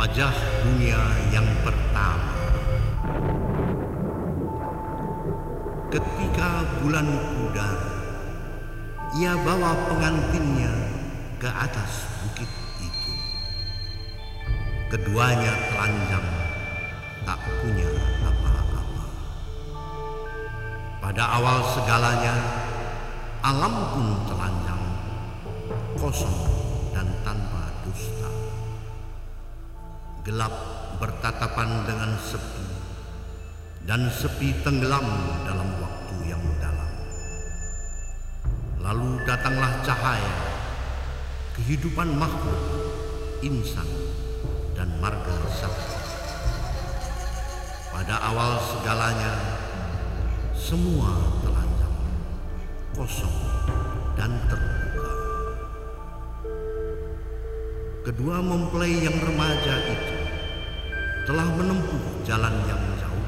Wajah dunia yang pertama. Ketika bulan pudar Ia bawa pengantinnya ke atas bukit itu. Keduanya telanjang Tak punya apa-apa. Pada awal segalanya Alam pun telanjang Kosong dan tanpa dusta Gelap bertatapan dengan sepi Dan sepi tenggelam dalam waktu yang dalam Lalu datanglah cahaya Kehidupan makhluk, insan, dan marga sakti. Pada awal segalanya Semua telanjang, kosong, dan terbuka. Kedua mempelai yang remaja itu telah menempuh jalan yang jauh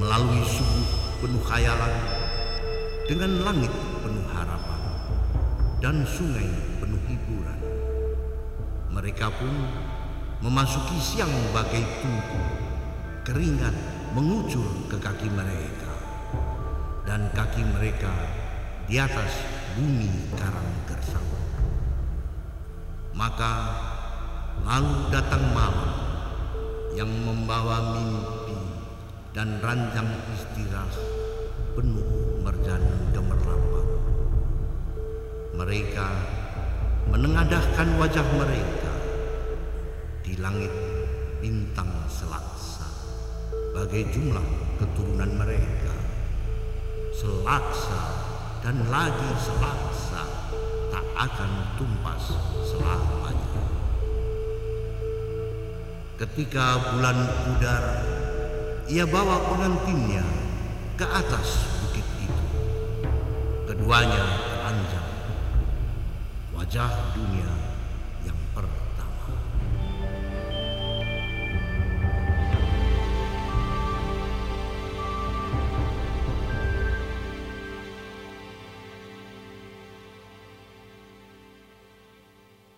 melalui subuh penuh khayalan dengan langit penuh harapan dan sungai penuh hiburan. Mereka pun memasuki siang bagai tungku, keringat mengucur ke kaki mereka dan kaki mereka di atas bumi karang gersang. Maka lalu datang malam yang membawa mimpi dan ranjang istirahat penuh merjan gemerlapan. Mereka menengadahkan wajah mereka di langit bintang selaksa bagai jumlah keturunan mereka. Selaksa dan lagi selaksa tak akan tumpas selamanya. Ketika bulan pudar, ia bawa pengantinnya ke atas bukit itu. Keduanya telanjang. Wajah dunia